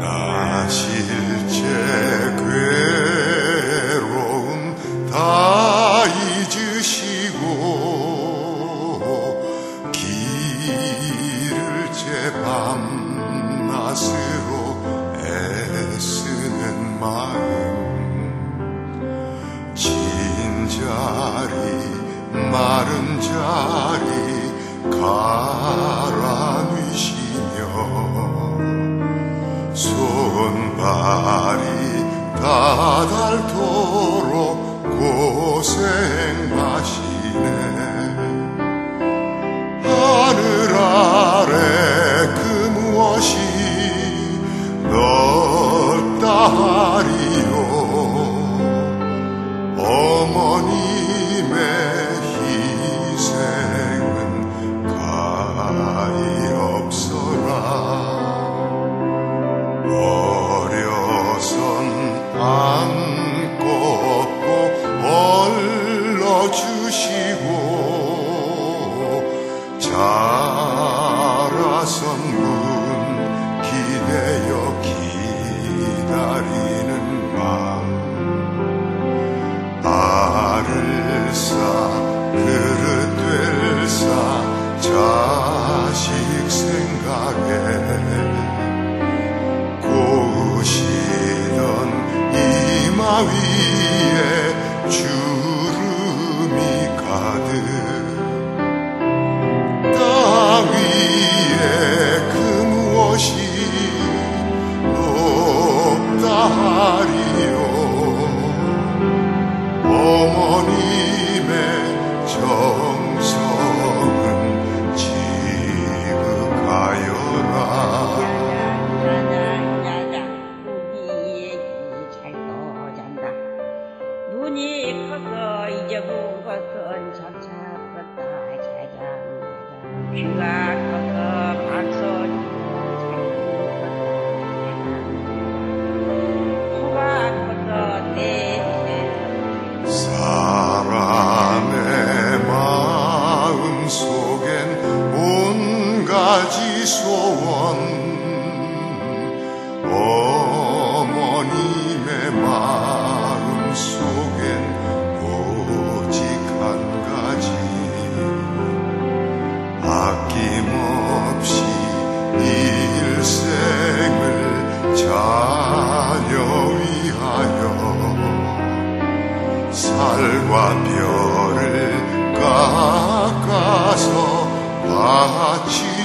나, 실체 괴로움 다해, 주 시고 길을 제 방맛 으로 애쓰 있는 마음. 진 자리 마른 자리 가라뉘시며 손발이 다 닳도록 고생 Maria. Shiva 아낌없이 일생을 자녀 위하여 살과 뼈를 깎아서 바치